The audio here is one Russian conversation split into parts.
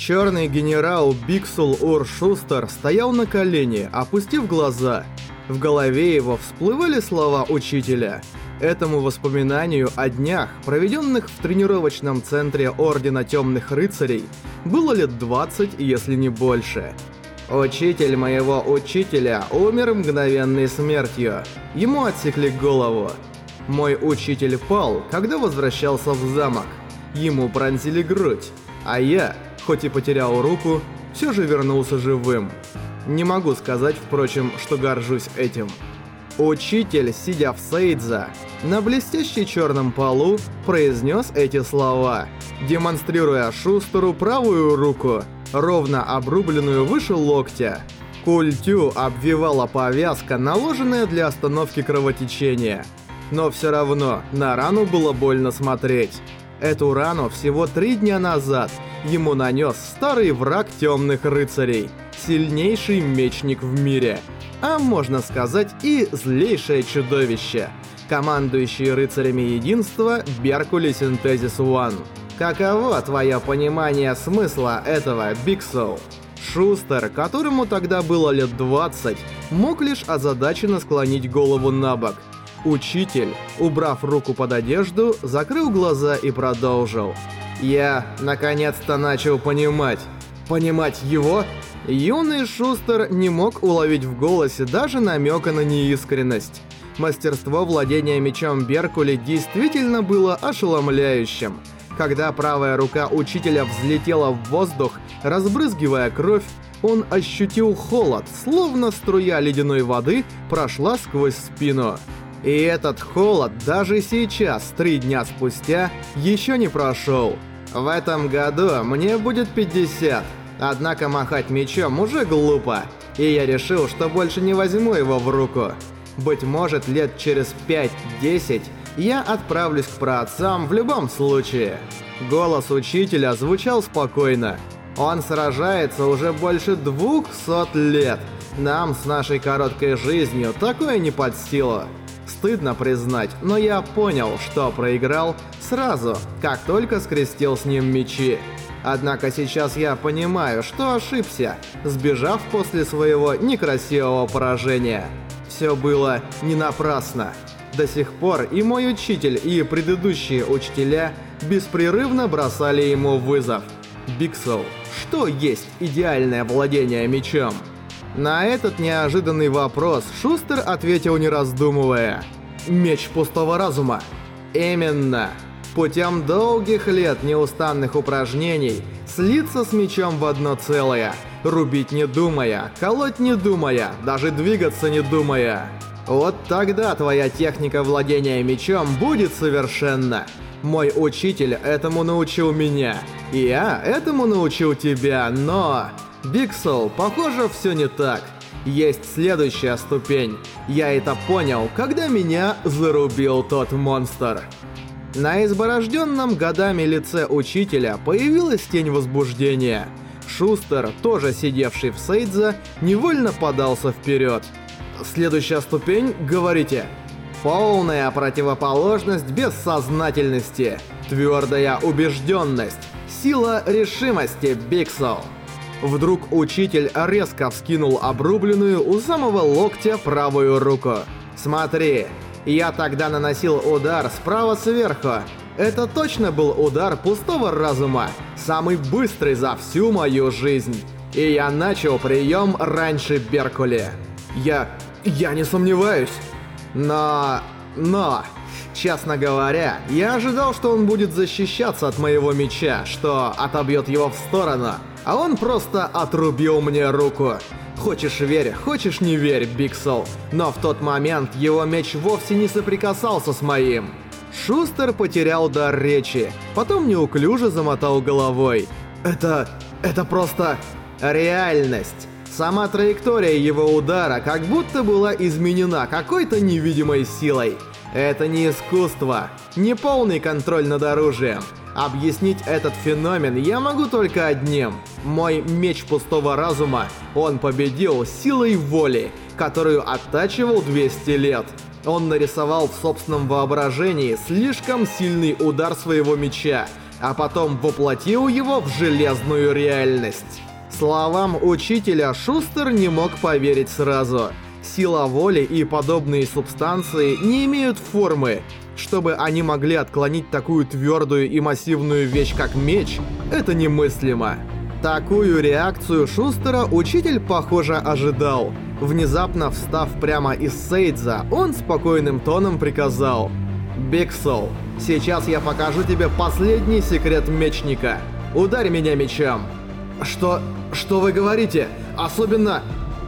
Черный генерал Биксул Ур Шустер стоял на колени, опустив глаза. В голове его всплывали слова учителя. Этому воспоминанию о днях, проведенных в тренировочном центре Ордена Темных Рыцарей, было лет 20, если не больше. Учитель моего учителя умер мгновенной смертью. Ему отсекли голову. Мой учитель пал, когда возвращался в замок. Ему пронзили грудь. А я, хоть и потерял руку, все же вернулся живым. Не могу сказать, впрочем, что горжусь этим. Учитель, сидя в Сейдза, на блестящей черном полу, произнес эти слова, демонстрируя Шустеру правую руку, ровно обрубленную выше локтя. Культю обвивала повязка, наложенная для остановки кровотечения. Но все равно на рану было больно смотреть. Эту рану всего три дня назад ему нанес старый враг темных рыцарей, сильнейший мечник в мире, а можно сказать и злейшее чудовище, командующий рыцарями единства Беркули Синтезис One. Каково твое понимание смысла этого, Биксоу? Шустер, которому тогда было лет 20, мог лишь озадаченно склонить голову на бок – Учитель, убрав руку под одежду, закрыл глаза и продолжил. «Я, наконец-то, начал понимать. Понимать его?» Юный Шустер не мог уловить в голосе даже намека на неискренность. Мастерство владения мечом Беркули действительно было ошеломляющим. Когда правая рука учителя взлетела в воздух, разбрызгивая кровь, он ощутил холод, словно струя ледяной воды прошла сквозь спину. И этот холод даже сейчас, три дня спустя, еще не прошел. В этом году мне будет 50, однако махать мечом уже глупо, и я решил, что больше не возьму его в руку. Быть может, лет через 5-10 я отправлюсь к праотцам в любом случае. Голос учителя звучал спокойно. Он сражается уже больше 200 лет. Нам с нашей короткой жизнью такое не под силу. Стыдно признать, но я понял, что проиграл сразу, как только скрестил с ним мечи. Однако сейчас я понимаю, что ошибся, сбежав после своего некрасивого поражения. Все было не напрасно. До сих пор и мой учитель, и предыдущие учителя беспрерывно бросали ему вызов. Биксел, что есть идеальное владение мечом? На этот неожиданный вопрос Шустер ответил не раздумывая. «Меч пустого разума». «Именно. Путем долгих лет неустанных упражнений слиться с мечом в одно целое, рубить не думая, колоть не думая, даже двигаться не думая. Вот тогда твоя техника владения мечом будет совершенна. Мой учитель этому научил меня, и я этому научил тебя, но... Биксел, похоже, все не так. Есть следующая ступень. Я это понял, когда меня зарубил тот монстр. На изборожденном годами лице учителя появилась тень возбуждения. Шустер, тоже сидевший в Сейдзе, невольно подался вперед. Следующая ступень, говорите. Полная противоположность бессознательности. Твердая убежденность. Сила решимости, Биксел. Вдруг учитель резко вскинул обрубленную у самого локтя правую руку. «Смотри, я тогда наносил удар справа сверху. Это точно был удар пустого разума, самый быстрый за всю мою жизнь. И я начал прием раньше Беркули. Я... я не сомневаюсь. Но... но... Честно говоря, я ожидал, что он будет защищаться от моего меча, что отобьет его в сторону, а он просто отрубил мне руку. Хочешь верь, хочешь не верь, Биксел, но в тот момент его меч вовсе не соприкасался с моим. Шустер потерял дар речи, потом неуклюже замотал головой. Это... это просто... реальность. Сама траектория его удара как будто была изменена какой-то невидимой силой. Это не искусство, не полный контроль над оружием. Объяснить этот феномен я могу только одним. Мой меч пустого разума, он победил силой воли, которую оттачивал 200 лет. Он нарисовал в собственном воображении слишком сильный удар своего меча, а потом воплотил его в железную реальность. Словам учителя Шустер не мог поверить сразу. Сила воли и подобные субстанции не имеют формы. Чтобы они могли отклонить такую твердую и массивную вещь, как меч, это немыслимо. Такую реакцию Шустера учитель, похоже, ожидал. Внезапно встав прямо из Сейдза, он спокойным тоном приказал. «Биксол, сейчас я покажу тебе последний секрет мечника. Ударь меня мечом». «Что... что вы говорите? Особенно...»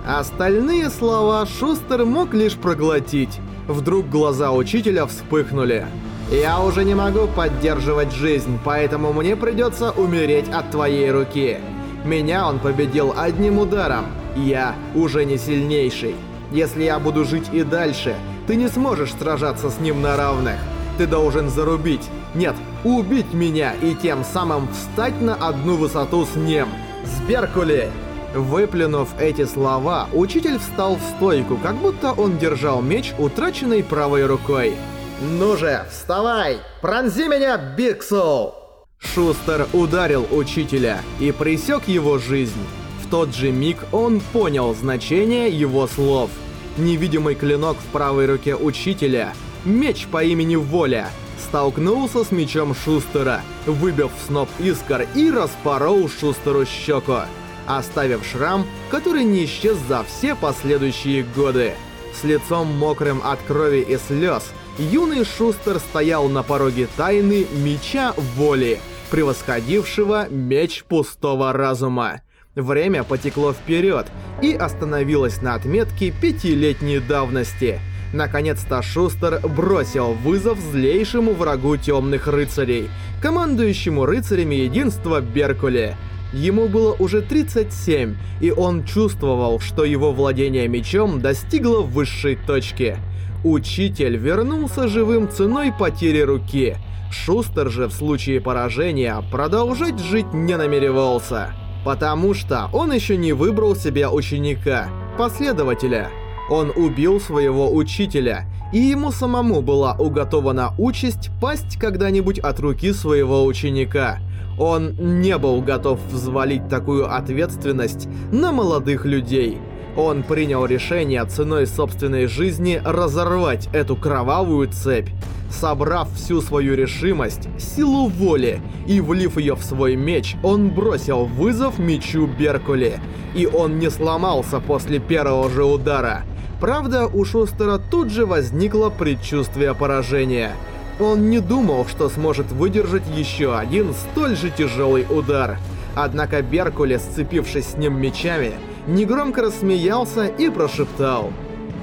Остальные слова Шустер мог лишь проглотить. Вдруг глаза учителя вспыхнули. «Я уже не могу поддерживать жизнь, поэтому мне придется умереть от твоей руки. Меня он победил одним ударом. Я уже не сильнейший. Если я буду жить и дальше, ты не сможешь сражаться с ним на равных. Ты должен зарубить, нет, убить меня и тем самым встать на одну высоту с ним. С Беркули!» Выплюнув эти слова, учитель встал в стойку, как будто он держал меч утраченной правой рукой. «Ну же, вставай! Пронзи меня, Биксоу!» Шустер ударил учителя и пресек его жизнь. В тот же миг он понял значение его слов. Невидимый клинок в правой руке учителя, меч по имени Воля, столкнулся с мечом Шустера, выбив сноп искр и распорол Шустеру щеку оставив шрам, который не исчез за все последующие годы. С лицом мокрым от крови и слез, юный Шустер стоял на пороге тайны Меча Воли, превосходившего Меч Пустого Разума. Время потекло вперед и остановилось на отметке пятилетней давности. Наконец-то Шустер бросил вызов злейшему врагу Темных Рыцарей, командующему Рыцарями Единства Беркуле. Ему было уже 37, и он чувствовал, что его владение мечом достигло высшей точки. Учитель вернулся живым ценой потери руки. Шустер же в случае поражения продолжать жить не намеревался. Потому что он еще не выбрал себе ученика, последователя. Он убил своего учителя, и ему самому была уготована участь пасть когда-нибудь от руки своего ученика – он не был готов взвалить такую ответственность на молодых людей. Он принял решение ценой собственной жизни разорвать эту кровавую цепь. Собрав всю свою решимость, силу воли и влив ее в свой меч, он бросил вызов мечу Беркули. И он не сломался после первого же удара. Правда, у Шустера тут же возникло предчувствие поражения – он не думал, что сможет выдержать еще один столь же тяжелый удар. Однако Беркуле, сцепившись с ним мечами, негромко рассмеялся и прошептал.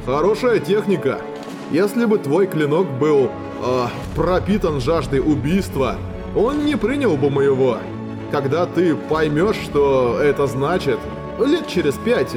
«Хорошая техника. Если бы твой клинок был... Э, пропитан жаждой убийства, он не принял бы моего. Когда ты поймешь, что это значит, лет через пять,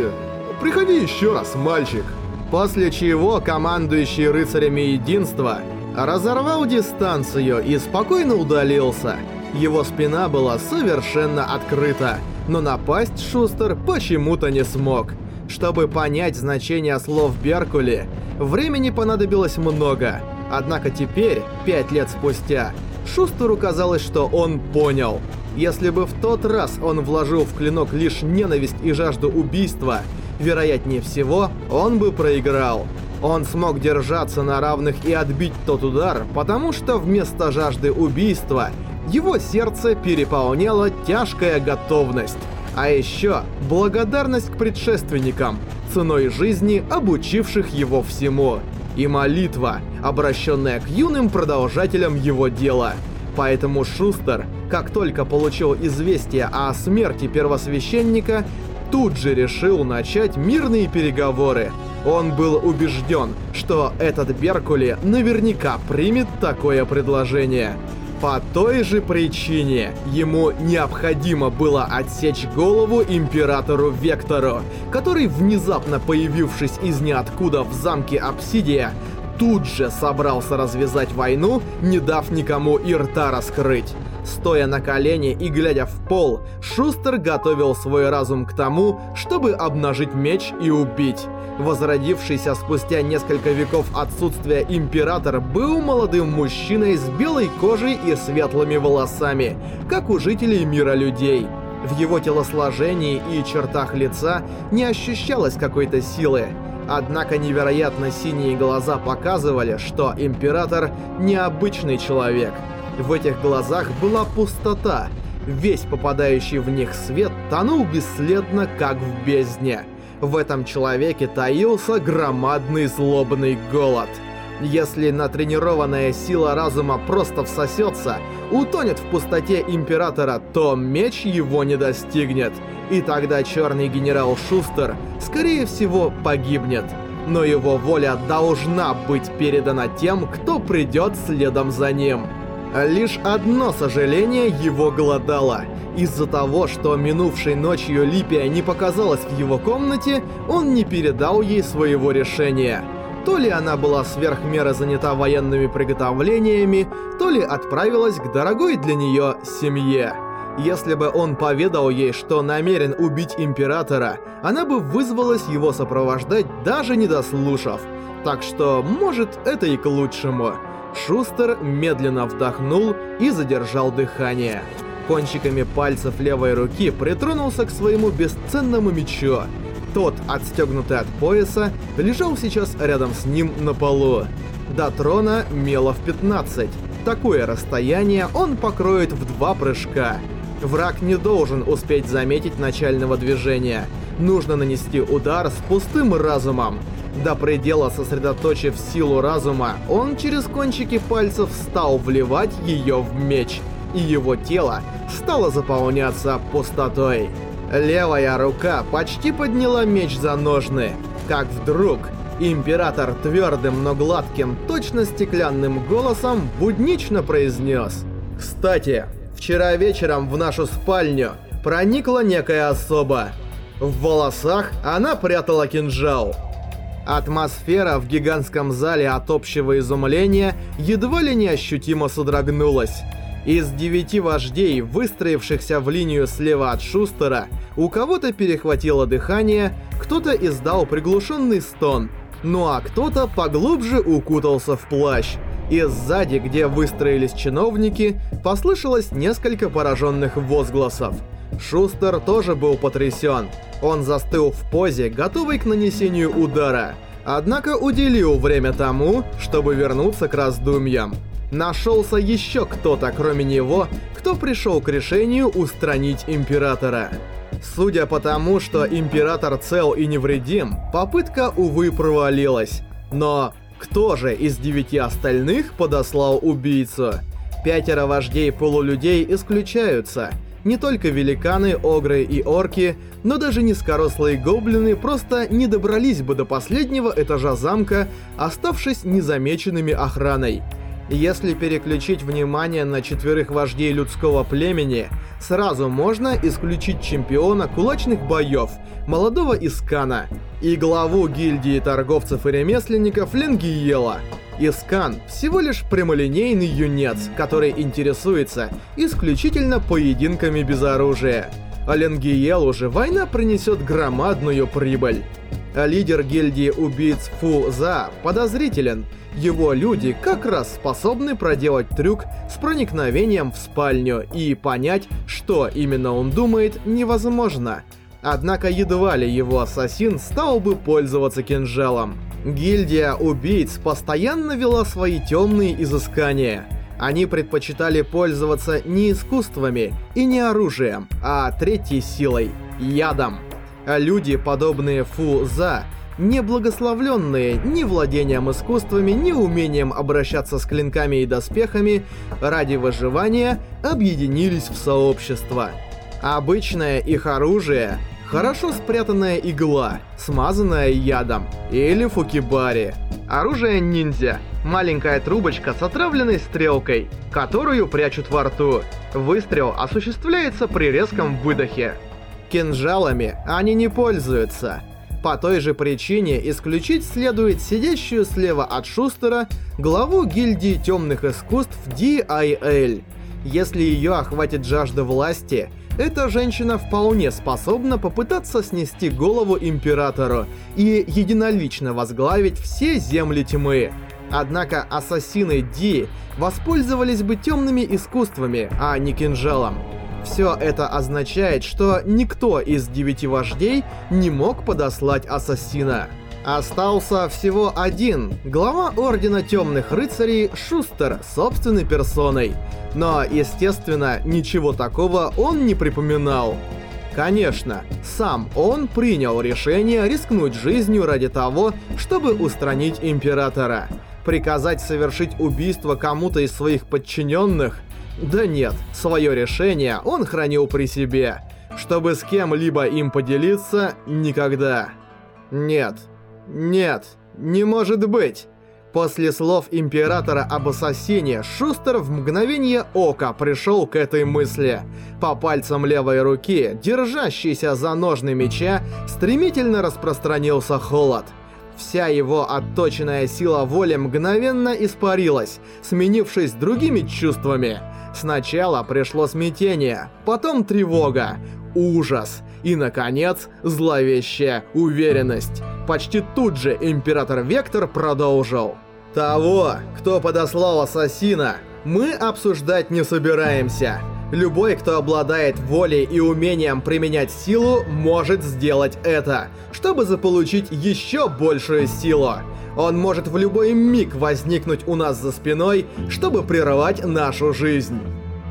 приходи еще раз, мальчик». После чего командующий рыцарями единства разорвал дистанцию и спокойно удалился. Его спина была совершенно открыта, но напасть Шустер почему-то не смог. Чтобы понять значение слов Беркули, времени понадобилось много. Однако теперь, пять лет спустя, Шустеру казалось, что он понял. Если бы в тот раз он вложил в клинок лишь ненависть и жажду убийства, вероятнее всего, он бы проиграл. Он смог держаться на равных и отбить тот удар, потому что вместо жажды убийства его сердце переполняло тяжкая готовность. А еще благодарность к предшественникам, ценой жизни обучивших его всему. И молитва, обращенная к юным продолжателям его дела. Поэтому Шустер, как только получил известие о смерти первосвященника, тут же решил начать мирные переговоры, он был убежден, что этот Беркули наверняка примет такое предложение. По той же причине ему необходимо было отсечь голову Императору Вектору, который, внезапно появившись из ниоткуда в замке Обсидия, тут же собрался развязать войну, не дав никому и рта раскрыть. Стоя на колени и глядя в пол, Шустер готовил свой разум к тому, чтобы обнажить меч и убить. Возродившийся спустя несколько веков отсутствия император был молодым мужчиной с белой кожей и светлыми волосами, как у жителей мира людей. В его телосложении и чертах лица не ощущалось какой-то силы. Однако невероятно синие глаза показывали, что Император необычный человек. В этих глазах была пустота. Весь попадающий в них свет тонул бесследно, как в бездне. В этом человеке таился громадный злобный голод. Если натренированная сила разума просто всосется, утонет в пустоте Императора, то меч его не достигнет. И тогда черный генерал Шустер, скорее всего, погибнет. Но его воля должна быть передана тем, кто придет следом за ним. Лишь одно сожаление его голодало. Из-за того, что минувшей ночью Липия не показалась в его комнате, он не передал ей своего решения. То ли она была сверх меры занята военными приготовлениями, то ли отправилась к дорогой для нее семье. Если бы он поведал ей, что намерен убить Императора, она бы вызвалась его сопровождать, даже не дослушав. Так что, может, это и к лучшему. Шустер медленно вдохнул и задержал дыхание. Кончиками пальцев левой руки притронулся к своему бесценному мечу. Тот, отстегнутый от пояса, лежал сейчас рядом с ним на полу. До трона мело в 15. Такое расстояние он покроет в два прыжка. Враг не должен успеть заметить начального движения. Нужно нанести удар с пустым разумом. До предела сосредоточив силу разума, он через кончики пальцев стал вливать ее в меч, и его тело стало заполняться пустотой. Левая рука почти подняла меч за ножны, как вдруг император твердым, но гладким, точно стеклянным голосом буднично произнес «Кстати, вчера вечером в нашу спальню проникла некая особа. В волосах она прятала кинжал». Атмосфера в гигантском зале от общего изумления едва ли не ощутимо содрогнулась. Из девяти вождей, выстроившихся в линию слева от Шустера, у кого-то перехватило дыхание, кто-то издал приглушенный стон, ну а кто-то поглубже укутался в плащ. И сзади, где выстроились чиновники, послышалось несколько пораженных возгласов. Шустер тоже был потрясен. Он застыл в позе, готовый к нанесению удара. Однако уделил время тому, чтобы вернуться к раздумьям. Нашелся еще кто-то, кроме него, кто пришел к решению устранить Императора. Судя по тому, что Император цел и невредим, попытка, увы, провалилась. Но кто же из девяти остальных подослал убийцу? Пятеро вождей полулюдей исключаются. Не только великаны, огры и орки, но даже низкорослые гоблины просто не добрались бы до последнего этажа замка, оставшись незамеченными охраной. Если переключить внимание на четверых вождей людского племени, сразу можно исключить чемпиона кулачных боев, молодого Искана, и главу гильдии торговцев и ремесленников Ленгиела. Искан всего лишь прямолинейный юнец, который интересуется исключительно поединками без оружия. А Ленгиелу же война принесет громадную прибыль. А лидер гильдии убийц Фу За подозрителен – его люди как раз способны проделать трюк с проникновением в спальню и понять, что именно он думает, невозможно. Однако едва ли его ассасин стал бы пользоваться кинжалом. Гильдия убийц постоянно вела свои темные изыскания. Они предпочитали пользоваться не искусствами и не оружием, а третьей силой – ядом. Люди, подобные Фу За, не благословленные ни владением искусствами, ни умением обращаться с клинками и доспехами, ради выживания объединились в сообщество. Обычное их оружие — хорошо спрятанная игла, смазанная ядом, или фукибари. Оружие ниндзя — маленькая трубочка с отравленной стрелкой, которую прячут во рту. Выстрел осуществляется при резком выдохе. Кинжалами они не пользуются — по той же причине исключить следует сидящую слева от Шустера главу гильдии темных искусств DIL. Если ее охватит жажда власти, эта женщина вполне способна попытаться снести голову Императору и единолично возглавить все земли тьмы. Однако ассасины Ди воспользовались бы темными искусствами, а не кинжалом. Все это означает, что никто из девяти вождей не мог подослать ассасина. Остался всего один, глава Ордена Темных Рыцарей Шустер собственной персоной. Но, естественно, ничего такого он не припоминал. Конечно, сам он принял решение рискнуть жизнью ради того, чтобы устранить Императора. Приказать совершить убийство кому-то из своих подчиненных? Да нет, свое решение он хранил при себе. Чтобы с кем-либо им поделиться, никогда. Нет, нет, не может быть. После слов Императора об ассасине, Шустер в мгновение ока пришел к этой мысли. По пальцам левой руки, держащейся за ножны меча, стремительно распространился холод. Вся его отточенная сила воли мгновенно испарилась, сменившись другими чувствами. Сначала пришло смятение, потом тревога, ужас и, наконец, зловещая уверенность. Почти тут же Император Вектор продолжил. «Того, кто подослал Ассасина, мы обсуждать не собираемся. Любой, кто обладает волей и умением применять силу, может сделать это, чтобы заполучить еще большую силу. Он может в любой миг возникнуть у нас за спиной, чтобы прервать нашу жизнь».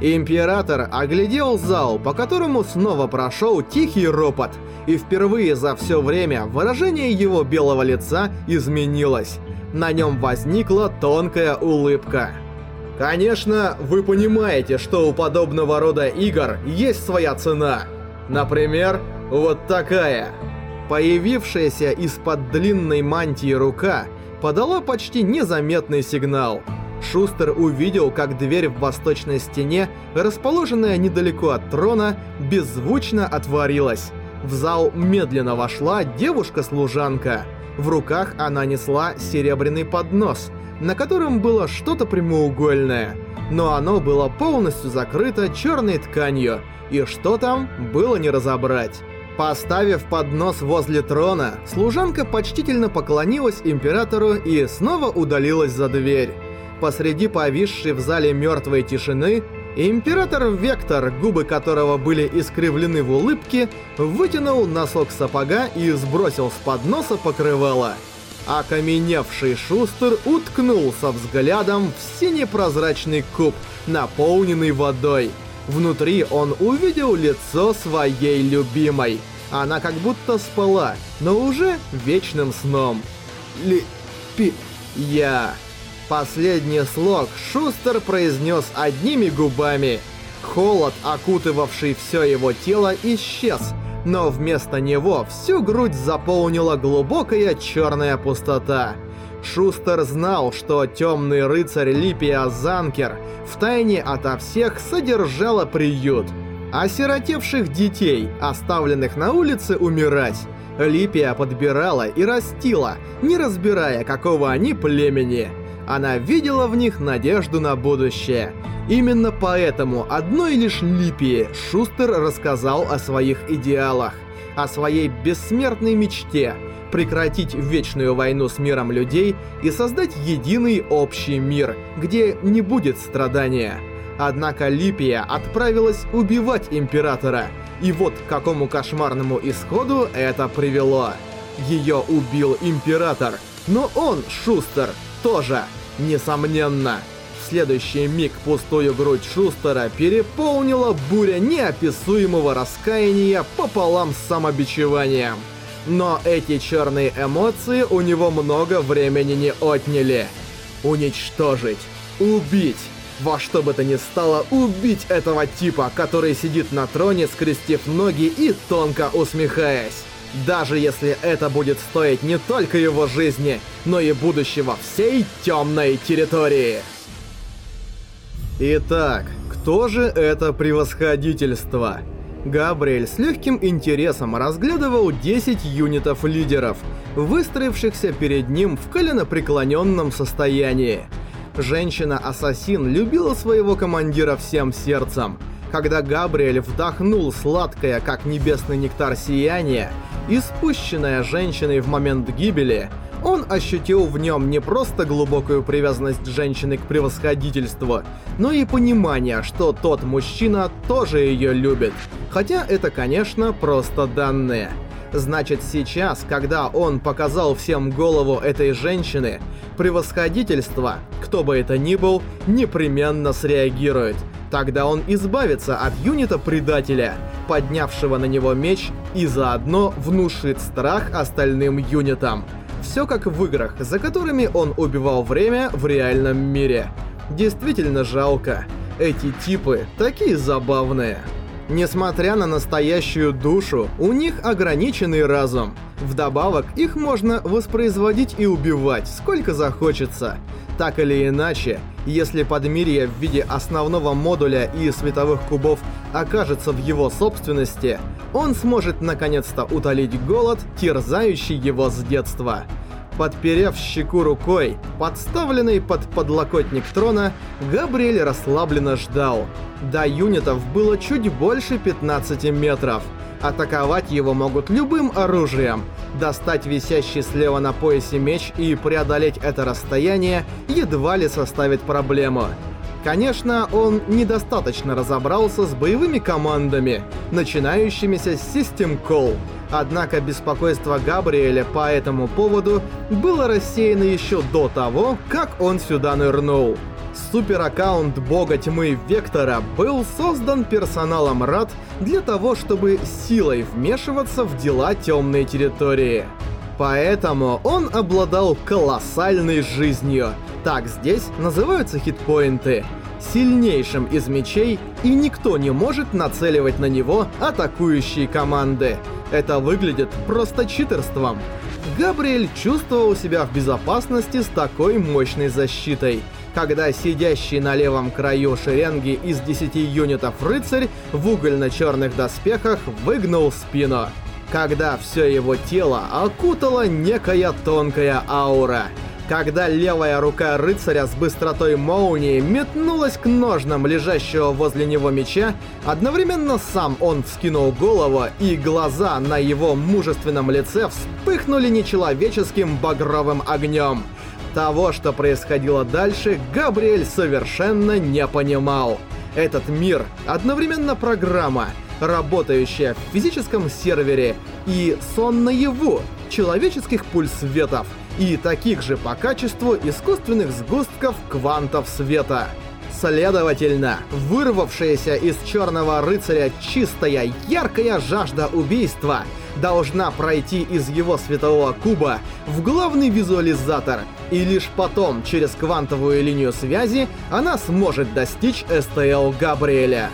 Император оглядел зал, по которому снова прошел тихий ропот, и впервые за все время выражение его белого лица изменилось. На нем возникла тонкая улыбка. Конечно, вы понимаете, что у подобного рода игр есть своя цена. Например, вот такая. Появившаяся из-под длинной мантии рука подала почти незаметный сигнал – Шустер увидел, как дверь в восточной стене, расположенная недалеко от трона, беззвучно отворилась. В зал медленно вошла девушка-служанка. В руках она несла серебряный поднос, на котором было что-то прямоугольное. Но оно было полностью закрыто черной тканью, и что там, было не разобрать. Поставив поднос возле трона, служанка почтительно поклонилась императору и снова удалилась за дверь посреди повисшей в зале мертвой тишины, император Вектор, губы которого были искривлены в улыбке, вытянул носок сапога и сбросил с подноса покрывало. Окаменевший Шустер уткнулся взглядом в сине-прозрачный куб, наполненный водой. Внутри он увидел лицо своей любимой. Она как будто спала, но уже вечным сном. Ли... Пи... Я... Последний слог Шустер произнес одними губами. Холод, окутывавший все его тело, исчез, но вместо него всю грудь заполнила глубокая черная пустота. Шустер знал, что темный рыцарь Липия Занкер втайне ото всех содержала приют. Осиротевших детей, оставленных на улице умирать, Липия подбирала и растила, не разбирая, какого они племени. Она видела в них надежду на будущее. Именно поэтому одной лишь Липии Шустер рассказал о своих идеалах, о своей бессмертной мечте прекратить вечную войну с миром людей и создать единый общий мир, где не будет страдания. Однако Липия отправилась убивать Императора, и вот к какому кошмарному исходу это привело. Ее убил Император, но он, Шустер, тоже. Несомненно. В следующий миг пустую грудь Шустера переполнила буря неописуемого раскаяния пополам с самобичеванием. Но эти черные эмоции у него много времени не отняли. Уничтожить. Убить. Во что бы то ни стало, убить этого типа, который сидит на троне, скрестив ноги и тонко усмехаясь даже если это будет стоить не только его жизни, но и будущего всей темной территории. Итак, кто же это превосходительство? Габриэль с легким интересом разглядывал 10 юнитов лидеров, выстроившихся перед ним в коленопреклоненном состоянии. Женщина-ассасин любила своего командира всем сердцем. Когда Габриэль вдохнул сладкое, как небесный нектар сияние, и спущенное женщиной в момент гибели, он ощутил в нем не просто глубокую привязанность женщины к превосходительству, но и понимание, что тот мужчина тоже ее любит. Хотя это, конечно, просто данные. Значит, сейчас, когда он показал всем голову этой женщины, превосходительство, кто бы это ни был, непременно среагирует. Тогда он избавится от юнита-предателя, поднявшего на него меч, и заодно внушит страх остальным юнитам. Все как в играх, за которыми он убивал время в реальном мире. Действительно жалко. Эти типы такие забавные. Несмотря на настоящую душу, у них ограниченный разум. Вдобавок, их можно воспроизводить и убивать, сколько захочется. Так или иначе, если подмирье в виде основного модуля и световых кубов окажется в его собственности, он сможет наконец-то утолить голод, терзающий его с детства. Подперев щеку рукой, подставленный под подлокотник трона, Габриэль расслабленно ждал. До юнитов было чуть больше 15 метров. Атаковать его могут любым оружием. Достать висящий слева на поясе меч и преодолеть это расстояние едва ли составит проблему. Конечно, он недостаточно разобрался с боевыми командами, начинающимися с System Call. Однако беспокойство Габриэля по этому поводу было рассеяно еще до того, как он сюда нырнул. Супераккаунт бога тьмы Вектора был создан персоналом РАД для того, чтобы силой вмешиваться в дела темной территории. Поэтому он обладал колоссальной жизнью. Так здесь называются хитпоинты. Сильнейшим из мечей, и никто не может нацеливать на него атакующие команды. Это выглядит просто читерством. Габриэль чувствовал себя в безопасности с такой мощной защитой. Когда сидящий на левом краю шеренги из 10 юнитов рыцарь в угольно-черных доспехах выгнул спину когда все его тело окутала некая тонкая аура. Когда левая рука рыцаря с быстротой молнии метнулась к ножнам лежащего возле него меча, одновременно сам он вскинул голову, и глаза на его мужественном лице вспыхнули нечеловеческим багровым огнем. Того, что происходило дальше, Габриэль совершенно не понимал. Этот мир одновременно программа — работающая в физическом сервере, и сон наяву человеческих пульсветов, и таких же по качеству искусственных сгустков квантов света. Следовательно, вырвавшаяся из Черного Рыцаря чистая, яркая жажда убийства должна пройти из его светового куба в главный визуализатор, и лишь потом, через квантовую линию связи, она сможет достичь СТЛ Габриэля.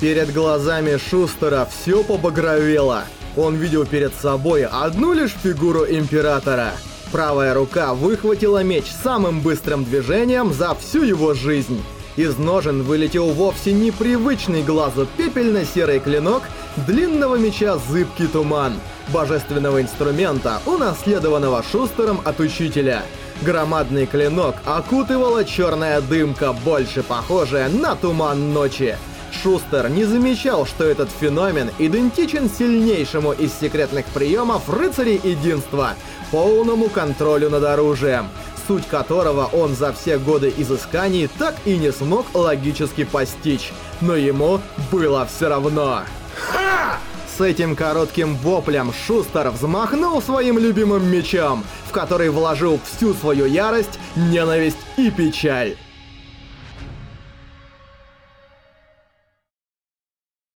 Перед глазами Шустера все побагровело. Он видел перед собой одну лишь фигуру Императора. Правая рука выхватила меч самым быстрым движением за всю его жизнь. Из ножен вылетел вовсе непривычный глазу пепельно-серый клинок длинного меча «Зыбкий туман», божественного инструмента, унаследованного Шустером от учителя. Громадный клинок окутывала черная дымка, больше похожая на туман ночи. Шустер не замечал, что этот феномен идентичен сильнейшему из секретных приемов рыцарей единства — полному контролю над оружием, суть которого он за все годы изысканий так и не смог логически постичь. Но ему было все равно. Ха! С этим коротким воплем Шустер взмахнул своим любимым мечом, в который вложил всю свою ярость, ненависть и печаль.